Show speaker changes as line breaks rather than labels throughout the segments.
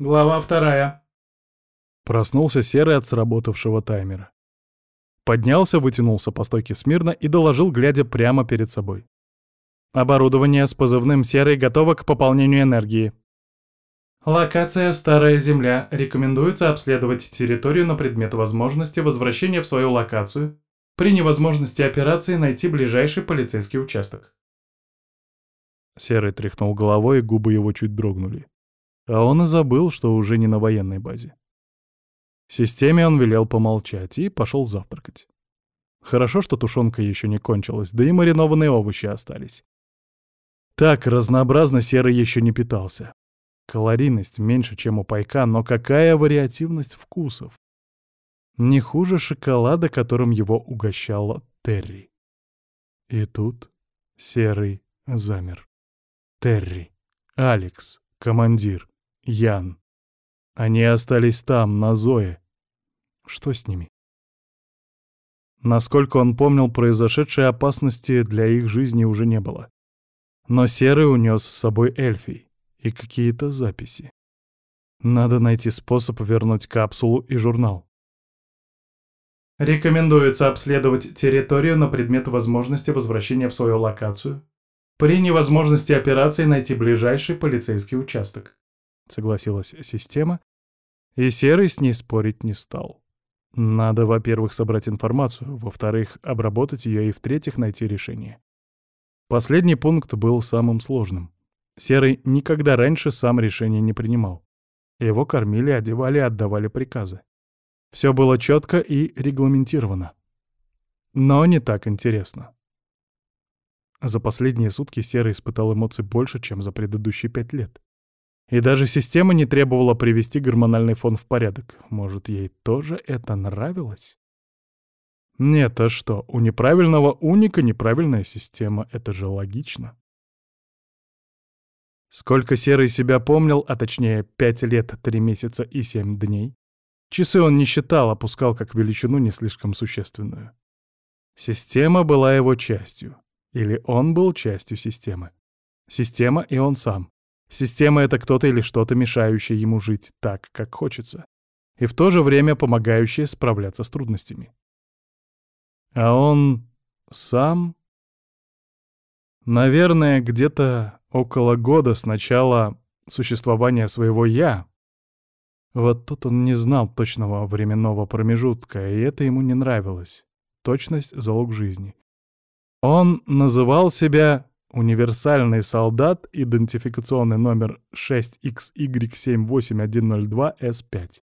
Глава вторая.
Проснулся Серый от сработавшего таймера. Поднялся, вытянулся по стойке смирно и доложил, глядя прямо перед собой. Оборудование с позывным «Серый» готово к пополнению энергии. Локация «Старая Земля». Рекомендуется обследовать территорию на предмет возможности возвращения в свою локацию. При невозможности операции найти ближайший полицейский участок. Серый тряхнул головой, и губы его чуть дрогнули. А он и забыл, что уже не на военной базе. Системе он велел помолчать и пошел завтракать. Хорошо, что тушенка еще не кончилась, да и маринованные овощи остались. Так разнообразно серый еще не питался. Калорийность меньше, чем у пайка, но какая вариативность вкусов. Не хуже шоколада, которым его угощала Терри. И тут серый замер. Терри, Алекс, командир, Ян. Они остались там, на Зое. Что с ними? Насколько он помнил, произошедшей опасности для их жизни уже не было. Но Серый унес с собой эльфий и какие-то записи. Надо найти способ вернуть капсулу и журнал. Рекомендуется обследовать территорию на предмет возможности возвращения в свою локацию. При невозможности операции найти ближайший полицейский участок согласилась система, и Серый с ней спорить не стал. Надо, во-первых, собрать информацию, во-вторых, обработать ее и, в-третьих, найти решение. Последний пункт был самым сложным. Серый никогда раньше сам решения не принимал. Его кормили, одевали, отдавали приказы. Все было четко и регламентировано. Но не так интересно. За последние сутки Серый испытал эмоций больше, чем за предыдущие пять лет. И даже система не требовала привести гормональный фон в порядок. Может, ей тоже это нравилось? Нет, а что, у неправильного уника неправильная система, это же логично. Сколько Серый себя помнил, а точнее пять лет, три месяца и семь дней, часы он не считал, опускал как величину не слишком существенную. Система была его частью. Или он был частью системы. Система и он сам. Система — это кто-то или что-то, мешающее ему жить так, как хочется, и в то же время помогающее справляться с трудностями. А он сам... Наверное, где-то около года с начала существования своего «я». Вот тут он не знал точного временного промежутка, и это ему не нравилось. Точность — залог жизни. Он называл себя Универсальный солдат, идентификационный номер 6XY78102S5.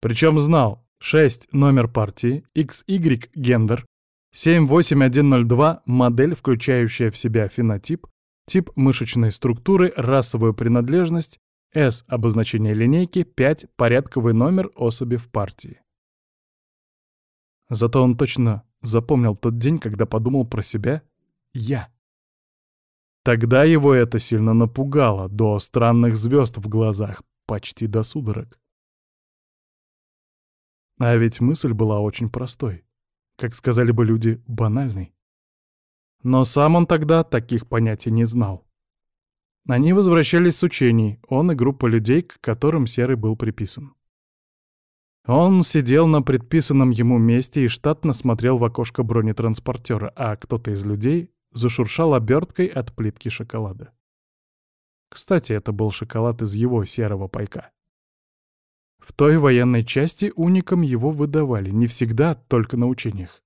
Причем знал 6 — номер партии, XY — гендер, 78102 — модель, включающая в себя фенотип, тип мышечной структуры, расовую принадлежность, S — обозначение линейки, 5 — порядковый номер особи в партии. Зато он точно запомнил тот день, когда подумал про себя «я». Тогда его это сильно напугало, до странных звезд в глазах, почти до судорог. А ведь мысль была очень простой. Как сказали бы люди, банальной. Но сам он тогда таких понятий не знал. Они возвращались с учений, он и группа людей, к которым Серый был приписан. Он сидел на предписанном ему месте и штатно смотрел в окошко бронетранспортера, а кто-то из людей зашуршал оберткой от плитки шоколада. Кстати, это был шоколад из его серого пайка. В той военной части уникам его выдавали, не всегда, только на учениях.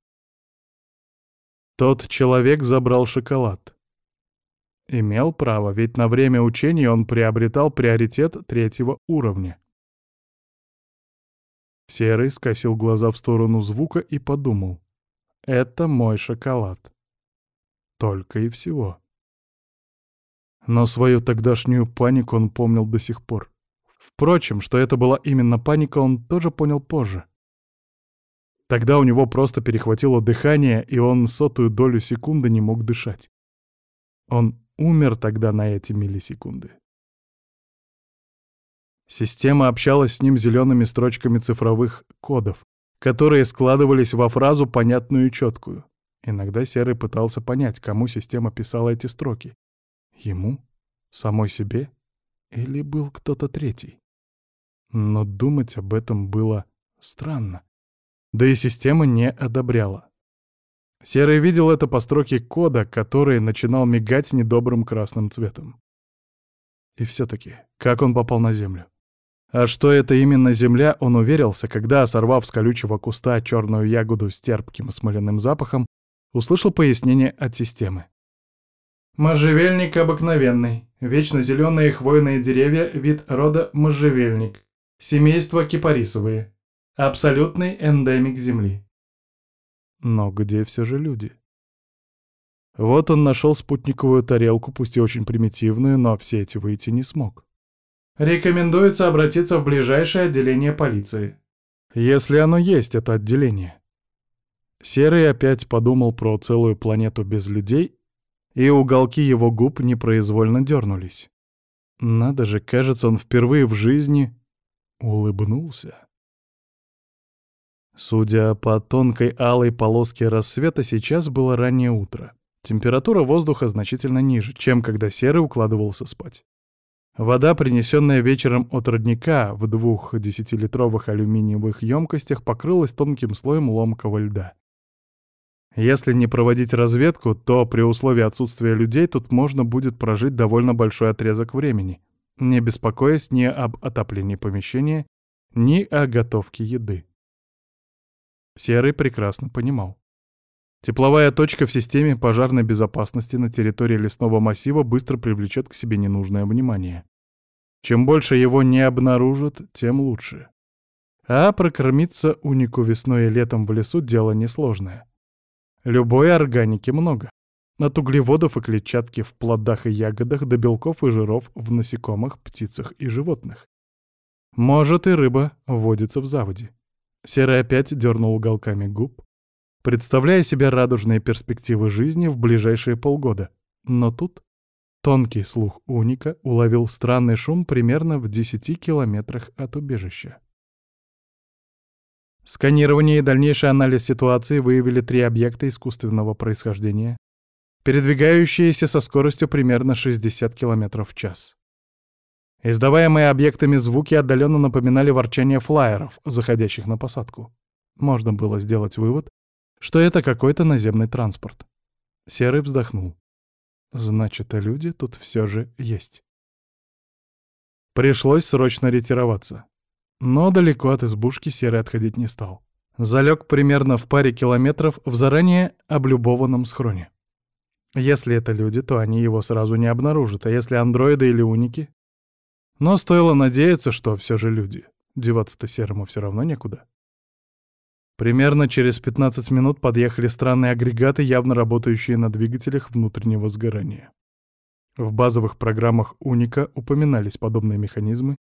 Тот человек забрал шоколад. Имел право, ведь на время учений он приобретал приоритет третьего уровня. Серый скосил глаза в сторону звука и подумал. «Это мой шоколад». Только и всего. Но свою тогдашнюю панику он помнил до сих пор. Впрочем, что это была именно паника, он тоже понял позже. Тогда у него просто перехватило дыхание, и он сотую долю секунды не мог дышать. Он умер тогда на эти миллисекунды. Система общалась с ним зелеными строчками цифровых кодов, которые складывались во фразу понятную и четкую. Иногда Серый пытался понять, кому система писала эти строки. Ему? Самой себе? Или был кто-то третий? Но думать об этом было странно. Да и система не одобряла. Серый видел это по строке кода, который начинал мигать недобрым красным цветом. И все-таки, как он попал на Землю? А что это именно Земля, он уверился, когда, сорвав с колючего куста черную ягоду с терпким смоляным запахом, услышал пояснение от системы. Можжевельник обыкновенный. Вечно зеленые хвойные деревья, вид рода можжевельник. Семейство кипарисовые. Абсолютный эндемик Земли. Но где все же люди? Вот он нашел спутниковую тарелку, пусть и очень примитивную, но в сети выйти не смог. Рекомендуется обратиться в ближайшее отделение полиции. Если оно есть, это отделение. Серый опять подумал про целую планету без людей, и уголки его губ непроизвольно дернулись. Надо же, кажется, он впервые в жизни улыбнулся. Судя по тонкой алой полоске рассвета, сейчас было раннее утро. Температура воздуха значительно ниже, чем когда Серый укладывался спать. Вода, принесенная вечером от родника в двух десятилитровых алюминиевых емкостях, покрылась тонким слоем ломкого льда. Если не проводить разведку, то при условии отсутствия людей тут можно будет прожить довольно большой отрезок времени, не беспокоясь ни об отоплении помещения, ни о готовке еды. Серый прекрасно понимал. Тепловая точка в системе пожарной безопасности на территории лесного массива быстро привлечет к себе ненужное внимание. Чем больше его не обнаружат, тем лучше. А прокормиться унику весной и летом в лесу дело несложное. Любой органики много. От углеводов и клетчатки в плодах и ягодах до белков и жиров в насекомых, птицах и животных. Может, и рыба водится в заводе. Серый опять дернул уголками губ, представляя себе радужные перспективы жизни в ближайшие полгода. Но тут тонкий слух уника уловил странный шум примерно в 10 километрах от убежища. Сканирование и дальнейший анализ ситуации выявили три объекта искусственного происхождения, передвигающиеся со скоростью примерно 60 км в час. Издаваемые объектами звуки отдаленно напоминали ворчание флайеров, заходящих на посадку. Можно было сделать вывод, что это какой-то наземный транспорт. Серый вздохнул. Значит, люди тут все же есть. Пришлось срочно ретироваться. Но далеко от избушки Серый отходить не стал. Залег примерно в паре километров в заранее облюбованном схроне. Если это люди, то они его сразу не обнаружат, а если андроиды или уники, но стоило надеяться, что все же люди. Деваться-то серому все равно некуда. Примерно через 15 минут подъехали странные агрегаты, явно работающие на двигателях внутреннего сгорания. В базовых программах Уника упоминались подобные механизмы.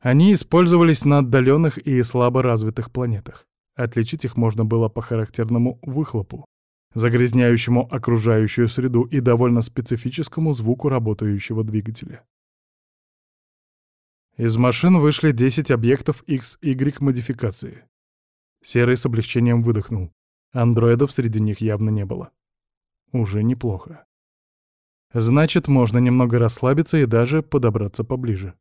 Они использовались на отдаленных и слабо развитых планетах. Отличить их можно было по характерному выхлопу, загрязняющему окружающую среду и довольно специфическому звуку работающего двигателя. Из машин вышли 10 объектов XY модификации. Серый с облегчением выдохнул. Андроидов среди них явно не было. Уже неплохо. Значит, можно немного расслабиться и даже подобраться поближе.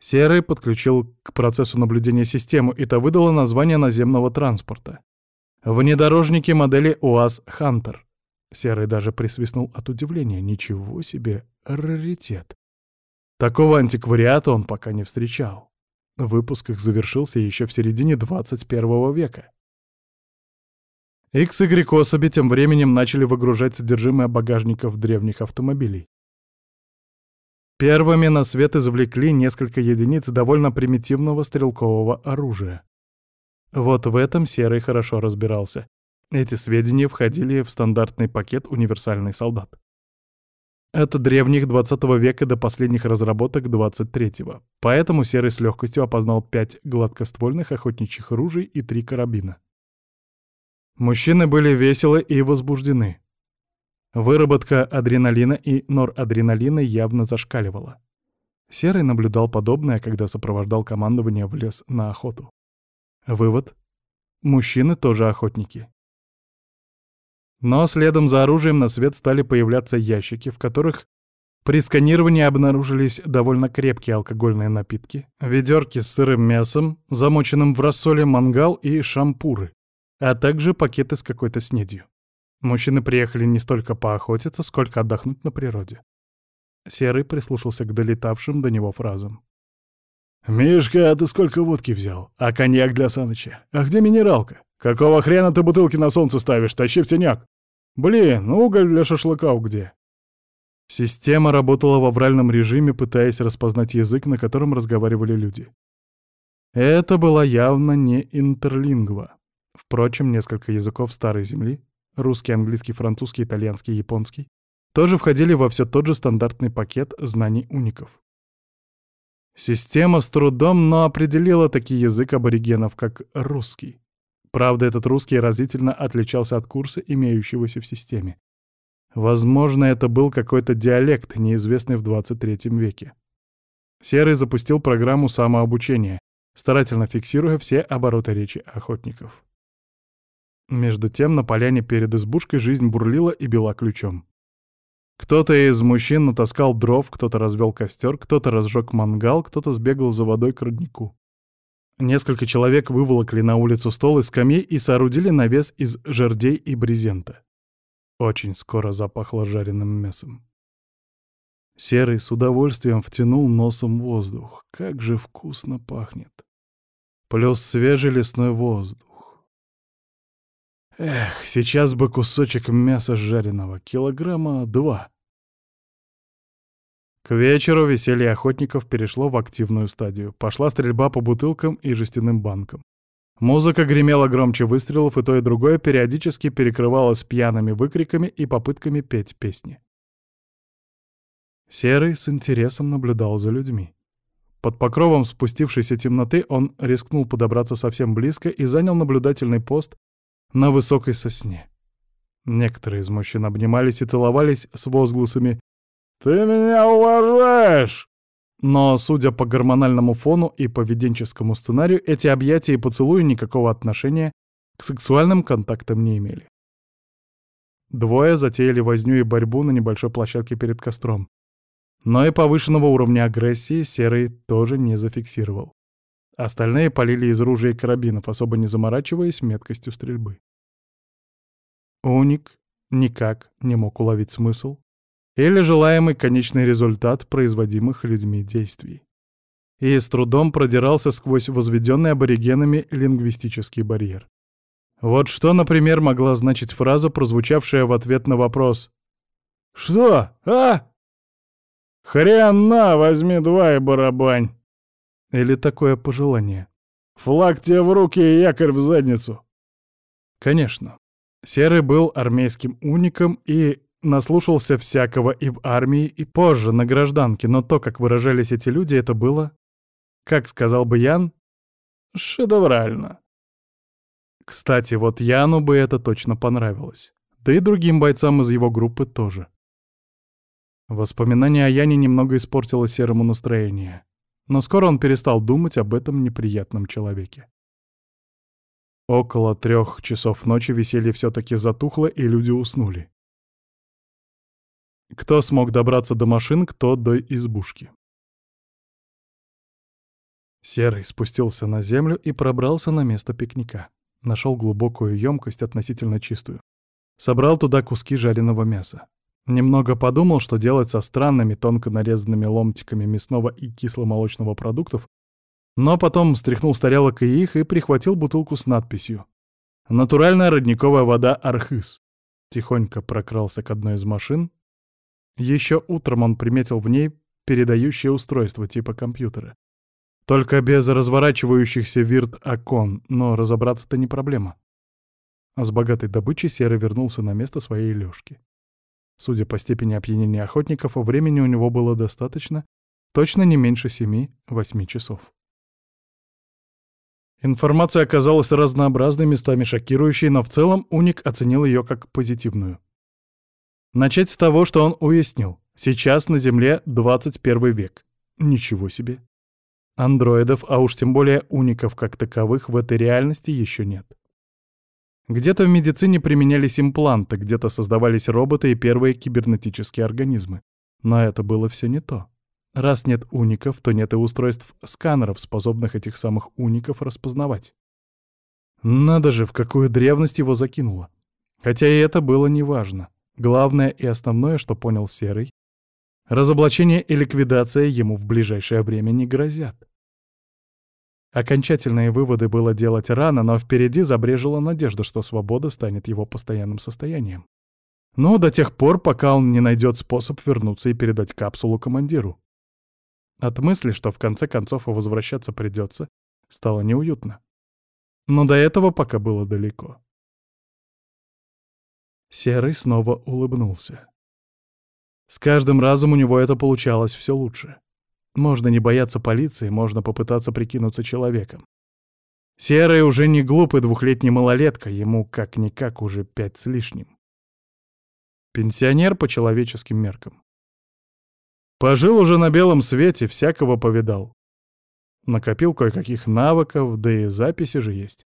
Серый подключил к процессу наблюдения систему, и та выдала название наземного транспорта. Внедорожники модели УАЗ «Хантер». Серый даже присвистнул от удивления. Ничего себе, раритет. Такого антиквариата он пока не встречал. Выпуск их завершился еще в середине 21 века. XY особи тем временем начали выгружать содержимое багажников древних автомобилей. Первыми на свет извлекли несколько единиц довольно примитивного стрелкового оружия. Вот в этом Серый хорошо разбирался. Эти сведения входили в стандартный пакет «Универсальный солдат». От древних 20 века до последних разработок 23-го. Поэтому Серый с легкостью опознал пять гладкоствольных охотничьих ружей и три карабина. Мужчины были веселы и возбуждены. Выработка адреналина и норадреналина явно зашкаливала. Серый наблюдал подобное, когда сопровождал командование в лес на охоту. Вывод. Мужчины тоже охотники. Но следом за оружием на свет стали появляться ящики, в которых При сканировании обнаружились довольно крепкие алкогольные напитки, ведерки с сырым мясом, замоченным в рассоле мангал и шампуры, а также пакеты с какой-то снедью. Мужчины приехали не столько поохотиться, сколько отдохнуть на природе. Серый прислушался к долетавшим до него фразам. «Мишка, а ты сколько водки взял? А коньяк для Саныча? А где минералка? Какого хрена ты бутылки на солнце ставишь? Тащи в теняк! Блин, ну уголь для шашлыка где?» Система работала в авральном режиме, пытаясь распознать язык, на котором разговаривали люди. Это была явно не интерлингва. Впрочем, несколько языков Старой Земли — русский, английский, французский, итальянский, японский — тоже входили во все тот же стандартный пакет знаний уников. Система с трудом, но определила такой язык аборигенов, как русский. Правда, этот русский разительно отличался от курса, имеющегося в системе. Возможно, это был какой-то диалект, неизвестный в 23 веке. Серый запустил программу самообучения, старательно фиксируя все обороты речи охотников. Между тем на поляне перед избушкой жизнь бурлила и била ключом. Кто-то из мужчин натаскал дров, кто-то развел костер, кто-то разжег мангал, кто-то сбегал за водой к роднику. Несколько человек выволокли на улицу стол и скамей и соорудили навес из жердей и брезента. Очень скоро запахло жареным мясом. Серый с удовольствием втянул носом воздух. Как же вкусно пахнет. Плюс свежий лесной воздух. Эх, сейчас бы кусочек мяса жареного, килограмма два. К вечеру веселье охотников перешло в активную стадию. Пошла стрельба по бутылкам и жестяным банкам. Музыка гремела громче выстрелов, и то и другое периодически перекрывалось пьяными выкриками и попытками петь песни. Серый с интересом наблюдал за людьми. Под покровом спустившейся темноты он рискнул подобраться совсем близко и занял наблюдательный пост на высокой сосне. Некоторые из мужчин обнимались и целовались с возгласами «Ты меня уважаешь!» Но, судя по гормональному фону и поведенческому сценарию, эти объятия и поцелуи никакого отношения к сексуальным контактам не имели. Двое затеяли возню и борьбу на небольшой площадке перед костром. Но и повышенного уровня агрессии Серый тоже не зафиксировал. Остальные полили из ружей и карабинов, особо не заморачиваясь меткостью стрельбы. Уник никак не мог уловить смысл или желаемый конечный результат производимых людьми действий. И с трудом продирался сквозь возведенный аборигенами лингвистический барьер. Вот что, например, могла значить фраза, прозвучавшая в ответ на вопрос «Что? А?» «Хрен на, возьми два и барабань!» Или такое пожелание. «Флаг тебе в руки и якорь в задницу!» Конечно. Серый был армейским уником и Наслушался всякого и в армии, и позже, на гражданке, но то, как выражались эти люди, это было, как сказал бы Ян, шедеврально. Кстати, вот Яну бы это точно понравилось. Да и другим бойцам из его группы тоже. Воспоминание о Яне немного испортило серому настроение. Но скоро он перестал думать об этом неприятном человеке. Около трех часов ночи веселье все-таки затухло, и люди уснули. Кто смог добраться до машин, кто до избушки. Серый спустился на землю и пробрался на место пикника. Нашел глубокую емкость, относительно чистую. Собрал туда куски жареного мяса. Немного подумал, что делать со странными тонко нарезанными ломтиками мясного и кисломолочного продуктов, но потом стряхнул с тарелок и их и прихватил бутылку с надписью «Натуральная родниковая вода Архыз». Тихонько прокрался к одной из машин, еще утром он приметил в ней передающее устройство типа компьютера. Только без разворачивающихся вирт-окон, но разобраться-то не проблема. А с богатой добычей Серый вернулся на место своей лёжки. Судя по степени опьянения охотников, времени у него было достаточно, точно не меньше семи-восьми часов. Информация оказалась разнообразной, местами шокирующей, но в целом Уник оценил ее как позитивную. Начать с того, что он уяснил. Сейчас на Земле 21 век. Ничего себе. Андроидов, а уж тем более уников как таковых, в этой реальности еще нет. Где-то в медицине применялись импланты, где-то создавались роботы и первые кибернетические организмы. Но это было все не то. Раз нет уников, то нет и устройств сканеров, способных этих самых уников распознавать. Надо же, в какую древность его закинуло. Хотя и это было неважно. Главное и основное, что понял Серый, разоблачение и ликвидация ему в ближайшее время не грозят. Окончательные выводы было делать рано, но впереди забрежила надежда, что свобода станет его постоянным состоянием. Но до тех пор, пока он не найдет способ вернуться и передать капсулу командиру. От мысли, что в конце концов возвращаться придется, стало неуютно. Но до этого пока было далеко. Серый снова улыбнулся. С каждым разом у него это получалось все лучше. Можно не бояться полиции, можно попытаться прикинуться человеком. Серый уже не глупый двухлетний малолетка, ему как-никак уже пять с лишним. Пенсионер по человеческим меркам. Пожил уже на белом свете, всякого повидал. Накопил кое-каких навыков, да и записи же есть.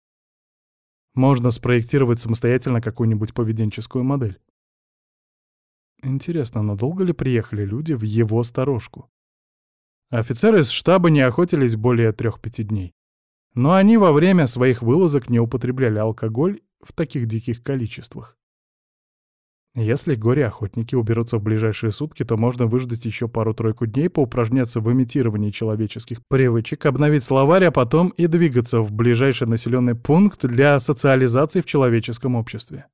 Можно спроектировать самостоятельно какую-нибудь поведенческую модель. Интересно, надолго ли приехали люди в его сторожку? Офицеры из штаба не охотились более трех-пяти дней. Но они во время своих вылазок не употребляли алкоголь в таких диких количествах. Если горе-охотники уберутся в ближайшие сутки, то можно выждать еще пару-тройку дней, поупражняться в имитировании человеческих привычек, обновить словарь, а потом и двигаться в ближайший населенный пункт для социализации в человеческом обществе.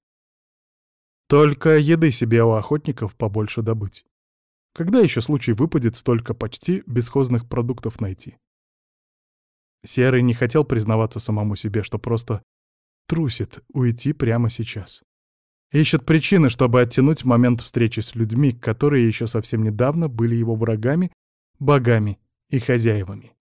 Только еды себе у охотников побольше добыть. Когда еще случай выпадет столько почти бесхозных продуктов найти? Серый не хотел признаваться самому себе, что просто трусит уйти прямо сейчас. Ищет причины, чтобы оттянуть момент встречи с людьми, которые еще совсем недавно были его врагами, богами и хозяевами.